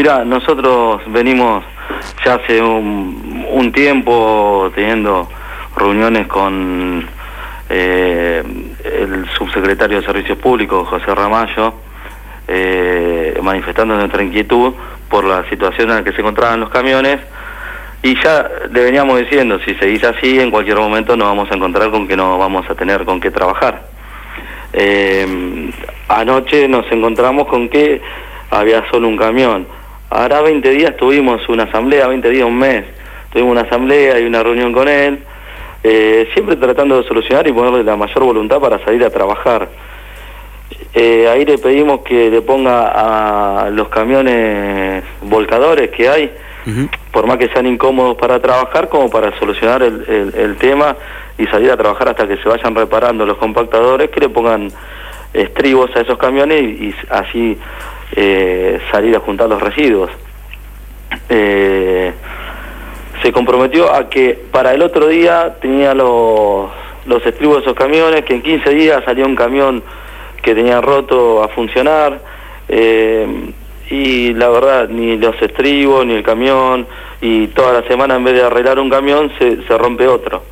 Mira, nosotros venimos ya hace un, tiempo teniendo reuniones con eh, el subsecretario de Servicios Públicos, José Ramallo, eh, manifestando nuestra inquietud por la situación en la que se encontraban los camiones y ya le veníamos diciendo, si seguís así, en cualquier momento nos vamos a encontrar con que no vamos a tener con qué trabajar. Eh, anoche nos encontramos con que había solo un camión. Ahora 20 días tuvimos una asamblea, 20 días, un mes, tuvimos una asamblea y una reunión con él, eh, siempre tratando de solucionar y ponerle la mayor voluntad para salir a trabajar. Eh, ahí le pedimos que le ponga a los camiones volcadores que hay, por más que sean incómodos para trabajar, como para solucionar el, tema y salir a trabajar hasta que se vayan reparando los compactadores, que le pongan estribos a esos camiones y, así eh, salir a juntar los residuos. Eh, se comprometió a que para el otro día tenía los, los estribos de esos camiones, que en 15 días salió un camión que tenía roto a funcionar. Eh, y la verdad, ni los estribos, ni el camión, y toda la semana en vez de arreglar un camión se, se rompe otro.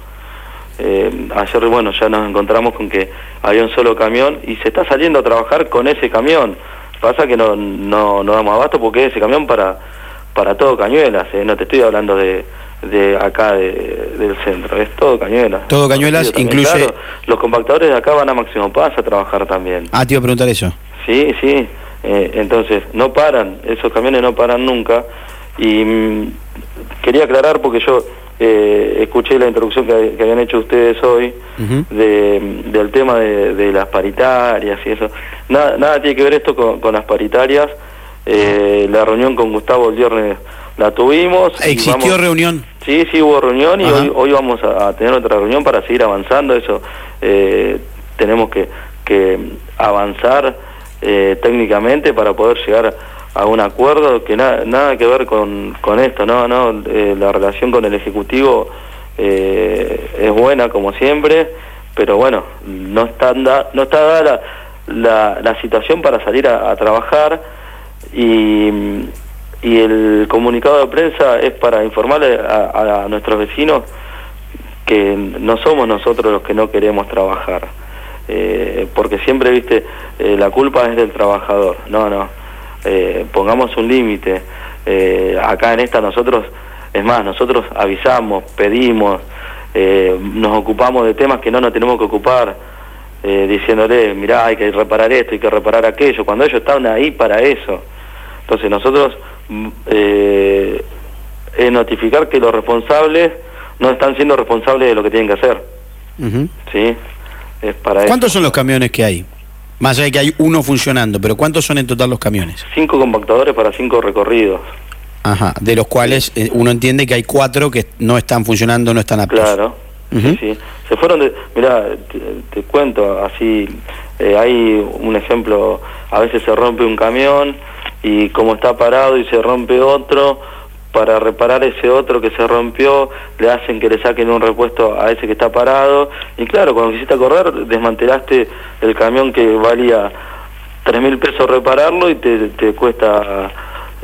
Ayer, bueno, ya nos encontramos con que había un solo camión y se está saliendo a trabajar con ese camión. Pasa que no, no, no damos abasto porque ese camión para, para todo Cañuelas, eh, no te estoy hablando de, de acá del centro, es todo Cañuelas. Todo Cañuelas incluye... los compactadores de acá van a Máximo Paz a trabajar también. Ah, te iba a preguntar eso. Sí, sí. Eh, entonces, no paran, esos camiones no paran nunca. Y mm, quería aclarar porque yo eh, escuché la introducción que, habían hecho ustedes hoy del tema de, las paritarias y eso. Nada, nada tiene que ver esto con, las paritarias. Eh, la reunión con Gustavo el viernes la tuvimos. ¿Existió reunión? Sí, sí hubo reunión y hoy, hoy vamos a, tener otra reunión para seguir avanzando. Eso tenemos que, que avanzar eh, técnicamente para poder llegar a un acuerdo que nada que ver con, con esto, no, no, eh, la relación con el Ejecutivo eh, es buena como siempre, pero bueno, no está, no está dada la, la, situación para salir a, trabajar y, y, el comunicado de prensa es para informarle a nuestros vecinos que no somos nosotros los que no queremos trabajar eh, porque siempre, viste, eh, la culpa es del trabajador. No, no, eh, pongamos un límite. acá en esta nosotros, es más, nosotros avisamos, pedimos, nos ocupamos de temas que no nos tenemos que ocupar, diciéndole, mirá, hay que reparar esto, hay que reparar aquello, cuando ellos están ahí para eso. Entonces nosotros mm, es notificar que los responsables no están siendo responsables de lo que tienen que hacer. ¿Sí? ¿Cuántos son los camiones que hay? Más allá de que hay uno funcionando, pero ¿cuántos son en total los camiones? Cinco compactadores para cinco recorridos. Ajá, de los cuales eh, uno entiende que hay cuatro que no están funcionando, no están aptos. Claro, sí, Se fueron de... Mirá, te, cuento, así, eh, hay un ejemplo, a veces se rompe un camión y como está parado y se rompe otro, para reparar ese otro que se rompió, le hacen que le saquen un repuesto a ese que está parado. Y claro, cuando quisiste correr, desmantelaste el camión que valía 3 mil pesos repararlo y te, te cuesta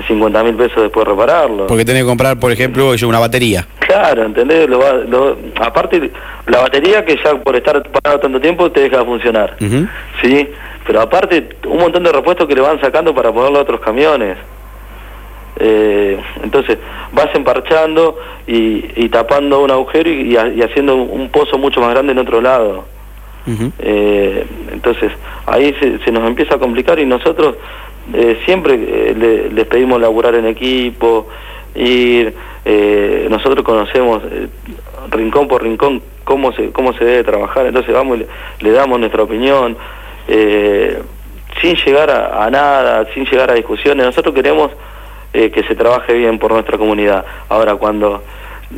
50 mil pesos después repararlo. Porque tenés que comprar, por ejemplo, una batería. Claro, ¿entendés? Lo, aparte, la batería que ya por estar parado tanto tiempo te deja de funcionar. ¿Sí? Pero aparte, un montón de repuestos que le van sacando para ponerlo a otros camiones. Eh, entonces vas emparchando y, tapando un agujero y, haciendo un pozo mucho más grande en otro lado. Eh, entonces ahí se, nos empieza a complicar y nosotros eh, siempre les pedimos laburar en equipo, ir, nosotros conocemos rincón por rincón cómo se, cómo se debe trabajar, entonces vamos y le, damos nuestra opinión. sin llegar a nada, sin llegar a discusiones, nosotros queremos eh, que se trabaje bien por nuestra comunidad. Ahora, cuando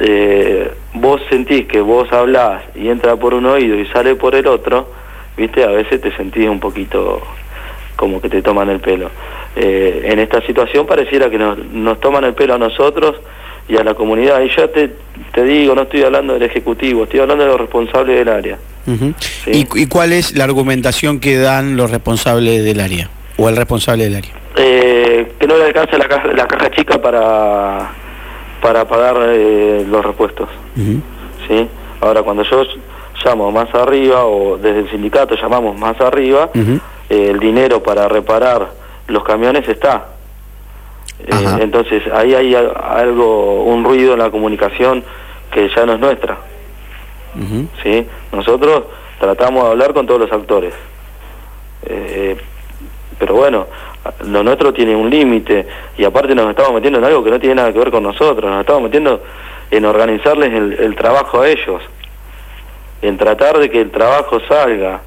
eh, vos sentís que vos hablás y entra por un oído y sale por el otro, viste, a veces te sentís un poquito como que te toman el pelo. Eh, en esta situación pareciera que nos, nos, toman el pelo a nosotros y a la comunidad. Y ya te, te digo, no estoy hablando del Ejecutivo, estoy hablando de los responsables del área. ¿Y, ¿Y cuál es la argumentación que dan los responsables del área? ¿O el responsable del área? No el alcanza la caja, la caja chica para para pagar eh, los repuestos. ¿sí? Ahora, cuando yo llamo más arriba, o desde el sindicato llamamos más arriba, eh, el dinero para reparar los camiones está. Eh, entonces, ahí hay algo, un ruido en la comunicación que ya no es nuestra. ¿sí? Nosotros tratamos de hablar con todos los actores. Pero bueno, lo nuestro tiene un límite. Y aparte nos estamos metiendo en algo que no tiene nada que ver con nosotros, nos estamos metiendo en organizarles el, trabajo a ellos, en tratar de que el trabajo salga.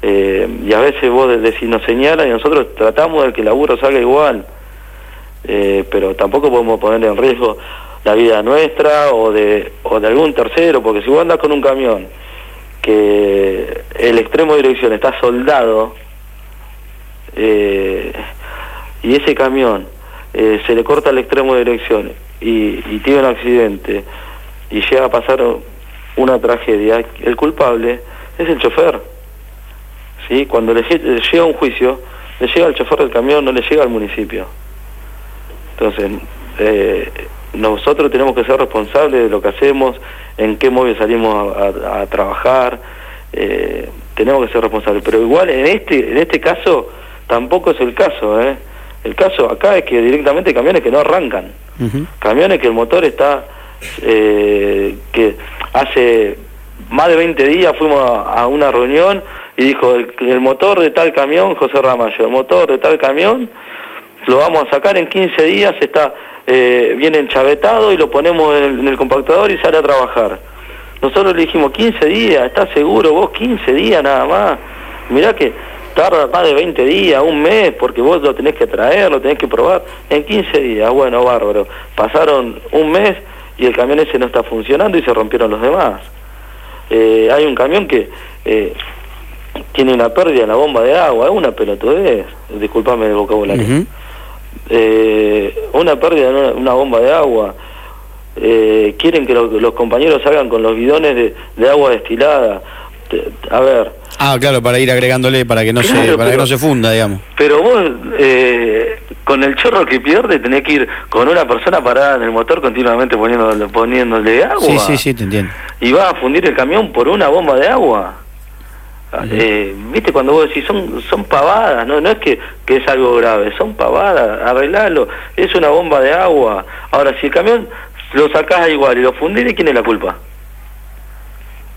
Eh, y a veces vos decís, nos señalan y nosotros tratamos de que el laburo salga igual, eh, pero tampoco podemos poner en riesgo la vida nuestra o de, o de algún tercero, porque si vos andas con un camión que el extremo de dirección está soldado, eh, y ese camión eh, se le corta el extremo de dirección y, tiene un accidente y llega a pasar una tragedia, el culpable es el chofer. ¿sí? Cuando le, llega un juicio, le llega al chofer del camión, no le llega al municipio. Entonces, eh, nosotros tenemos que ser responsables de lo que hacemos, en qué móvil salimos a, trabajar, tenemos que ser responsables. Pero igual en este, en este caso, tampoco es el caso, ¿eh? El caso acá es que directamente camiones que no arrancan, camiones que el motor está, eh, que hace más de 20 días fuimos a, una reunión y dijo, el, motor de tal camión, José Ramallo, el motor de tal camión, lo vamos a sacar en 15 días, está eh, bien enchavetado y lo ponemos en el, compactador y sale a trabajar. Nosotros le dijimos, 15 días, ¿estás seguro vos? 15 días nada más. Mirá que tarda más de 20 días, un mes, porque vos lo tenés que traer, lo tenés que probar. En 15 días, bueno, bárbaro. Pasaron un mes y el camión ese no está funcionando y se rompieron los demás. Eh, hay un camión que eh, tiene una pérdida en la bomba de agua, es una pelotudez, disculpame el vocabulario. Eh, una pérdida en una, bomba de agua. quieren que los compañeros salgan con los bidones de, de agua destilada. A ver, Ah, claro, para ir agregándole para que no se para que no se funda, digamos. Pero vos eh, con el chorro que pierde tenés que ir con una persona parada en el motor continuamente poniéndole, poniéndole agua. Sí, sí, sí, te entiendo. Y vas a fundir el camión por una bomba de agua. Eh, viste cuando vos decís son son pavadas no no es que, que es algo grave son pavadas arreglalo es una bomba de agua ahora si el camión lo sacás igual y lo fundís quién es la culpa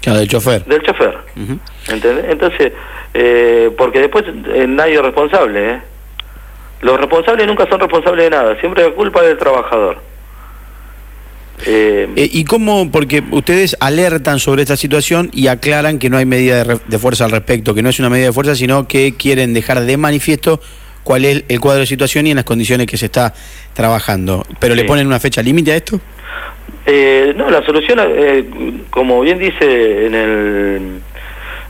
Claro, del chofer. Del chofer. Entonces, eh, porque después eh, nadie es responsable. ¿eh? Los responsables nunca son responsables de nada, siempre la culpa del trabajador. ¿Y cómo? Porque ustedes alertan sobre esta situación y aclaran que no hay medida de, fuerza al respecto, que no es una medida de fuerza, sino que quieren dejar de manifiesto cuál es el cuadro de situación y en las condiciones que se está trabajando. ¿Pero le ponen una fecha límite a esto? Eh, no, la solución, eh, como bien dice en, el,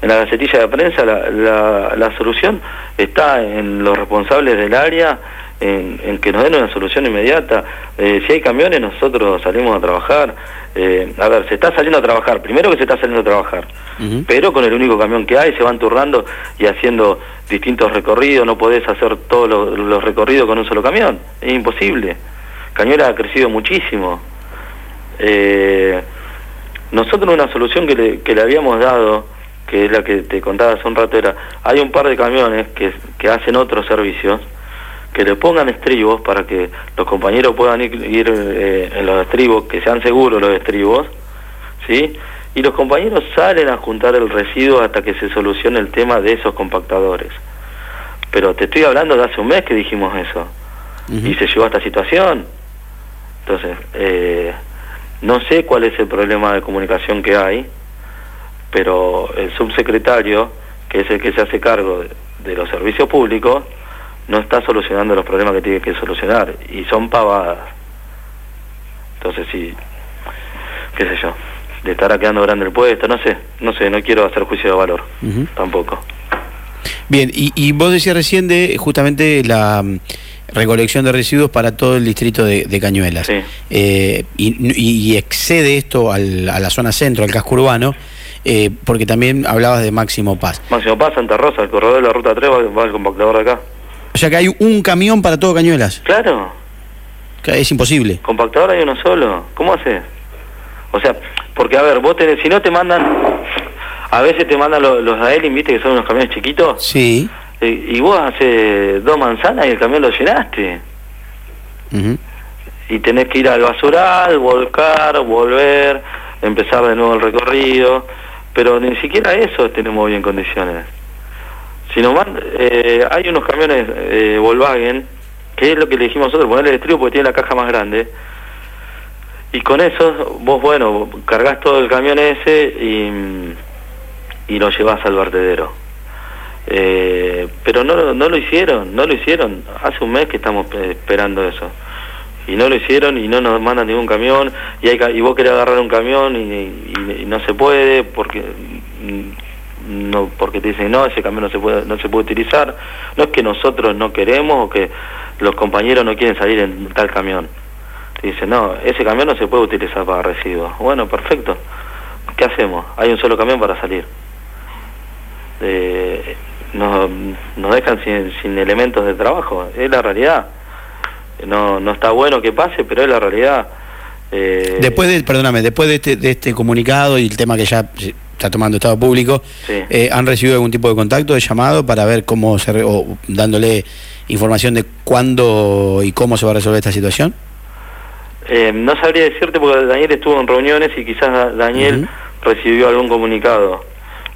en la gacetilla de prensa, la, la, solución está en los responsables del área, en, que nos den una solución inmediata. Eh, si hay camiones, nosotros salimos a trabajar. Eh, a ver, se está saliendo a trabajar, primero que se está saliendo a trabajar, pero con el único camión que hay, se van turnando y haciendo distintos recorridos, no podés hacer todos los, recorridos con un solo camión, es imposible. Cañuela ha crecido muchísimo. Eh, nosotros una solución que le, que le habíamos dado, que es la que te contaba hace un rato, era, hay un par de camiones que, que hacen otros servicios, que le pongan estribos para que los compañeros puedan ir, eh, en los estribos, que sean seguros los estribos, ¿sí? Y los compañeros salen a juntar el residuo hasta que se solucione el tema de esos compactadores. Pero te estoy hablando de hace un mes que dijimos eso. Y se llevó a esta situación. Entonces, eh, no sé cuál es el problema de comunicación que hay, pero el subsecretario, que es el que se hace cargo de, los servicios públicos, no está solucionando los problemas que tiene que solucionar y son pavadas. Entonces, sí, qué sé yo, le estará quedando grande el puesto, no sé, no sé, no quiero hacer juicio de valor, tampoco. Bien, y, y vos decías recién de justamente la recolección de residuos para todo el distrito de, Cañuelas. Eh, y, excede esto al, a la zona centro, al casco urbano, eh, porque también hablabas de Máximo Paz. Máximo Paz, Santa Rosa, el corredor de la ruta 3 va, al compactador de acá. O sea que hay un camión para todo Cañuelas. Claro. es imposible. Compactador hay uno solo. ¿Cómo haces? O sea, porque a ver, vos tenés, si no te mandan, a veces te mandan los, los Daelin, viste que son unos camiones chiquitos. Sí. Y, vos haces dos manzanas y el camión lo llenaste. Y tenés que ir al basural, volcar, volver, empezar de nuevo el recorrido. Pero ni siquiera eso tenemos bien condiciones. Si nos eh, hay unos camiones eh, Volkswagen, que es lo que le dijimos nosotros, ponerle el estribo porque tiene la caja más grande. Y con eso, vos, bueno, cargas todo el camión ese y, y lo llevas al vertedero. Eh, pero no, no lo hicieron, no lo hicieron. Hace un mes que estamos esperando eso. Y no lo hicieron y no nos mandan ningún camión. Y, hay, y vos querés agarrar un camión y, no se puede porque no porque te dicen no ese camión no se puede no se puede utilizar no es que nosotros no queremos o que los compañeros no quieren salir en tal camión te dicen no ese camión no se puede utilizar para residuos bueno perfecto qué hacemos hay un solo camión para salir eh, nos, nos dejan sin, elementos de trabajo, es la realidad. No, no está bueno que pase, pero es la realidad. Eh, después de, perdóname, después de este, de este comunicado y el tema que ya está tomando estado público, eh, ¿han recibido algún tipo de contacto, de llamado para ver cómo se, o dándole información de cuándo y cómo se va a resolver esta situación? Eh, no sabría decirte porque Daniel estuvo en reuniones y quizás Daniel recibió algún comunicado.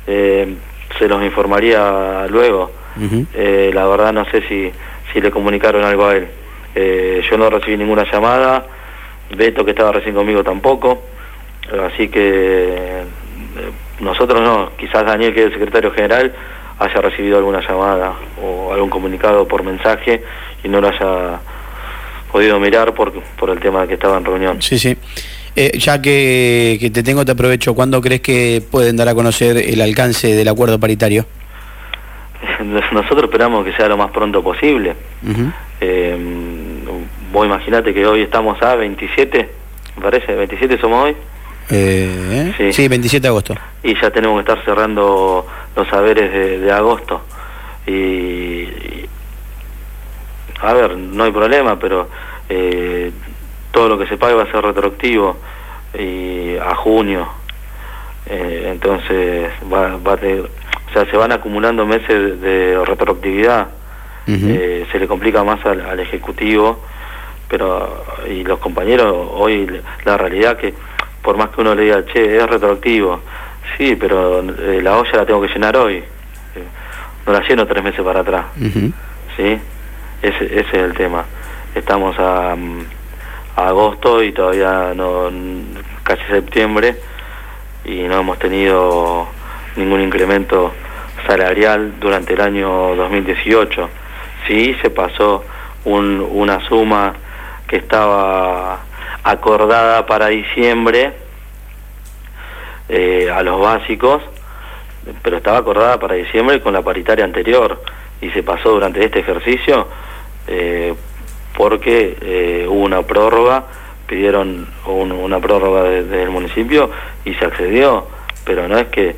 Eh, se los informaría luego. Eh, la verdad no sé si, si le comunicaron algo a él. Eh, yo no recibí ninguna llamada, Beto que estaba recién conmigo tampoco, así que eh, nosotros no, quizás Daniel que es el secretario general haya recibido alguna llamada o algún comunicado por mensaje y no lo haya podido mirar por, por el tema de que estaba en reunión. Sí, sí. Eh, ya que, te tengo, te aprovecho. ¿Cuándo crees que pueden dar a conocer el alcance del acuerdo paritario? Nosotros esperamos que sea lo más pronto posible. Eh, vos imaginate que hoy estamos a 27, me parece, 27 somos hoy. Eh, sí. 27 de agosto. Y ya tenemos que estar cerrando los saberes de, agosto. Y, a ver, no hay problema, pero eh, todo lo que se pague va a ser retroactivo y a junio. Eh, entonces va, va a o sea, se van acumulando meses de retroactividad. Eh, se le complica más al, ejecutivo, pero y los compañeros hoy la realidad que por más que uno le diga, che, es retroactivo, sí, pero eh, la olla la tengo que llenar hoy, no la lleno tres meses para atrás, ¿sí? Ese, ese es el tema. Estamos a, agosto y todavía no casi septiembre y no hemos tenido ningún incremento salarial durante el año 2018. Sí se pasó un, una suma que estaba acordada para diciembre eh, a los básicos, pero estaba acordada para diciembre con la paritaria anterior y se pasó durante este ejercicio eh, porque eh, hubo una prórroga, pidieron una prórroga desde el municipio y se accedió, pero no es que,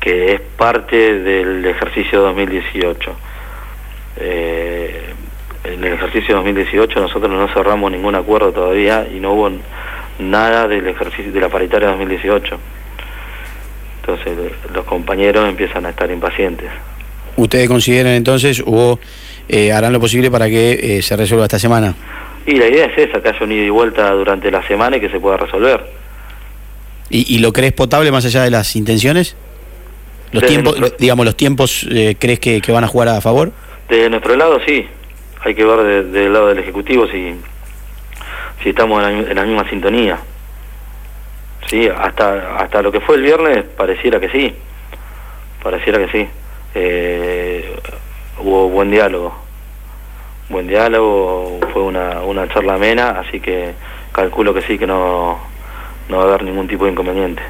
que es parte del ejercicio 2018. Eh, en el ejercicio 2018 nosotros no cerramos ningún acuerdo todavía y no hubo nada del ejercicio de la paritaria 2018. Entonces los compañeros empiezan a estar impacientes. ¿Ustedes consideran entonces hubo eh, harán lo posible para que eh, se resuelva esta semana. Y la idea es esa, que haya un ida y vuelta durante la semana y que se pueda resolver. ¿Y, lo crees potable más allá de las intenciones? Los tiempos, digamos, los tiempos, eh, ¿crees que, van a jugar a favor? De nuestro lado sí, hay que ver del lado del Ejecutivo si, si estamos en la, misma sintonía. Sí, hasta, hasta lo que fue el viernes pareciera que sí, pareciera que sí. Eh, hubo buen diálogo. Buen diálogo, fue una, una charla amena, así que calculo que sí, que no, no va a haber ningún tipo de inconveniente.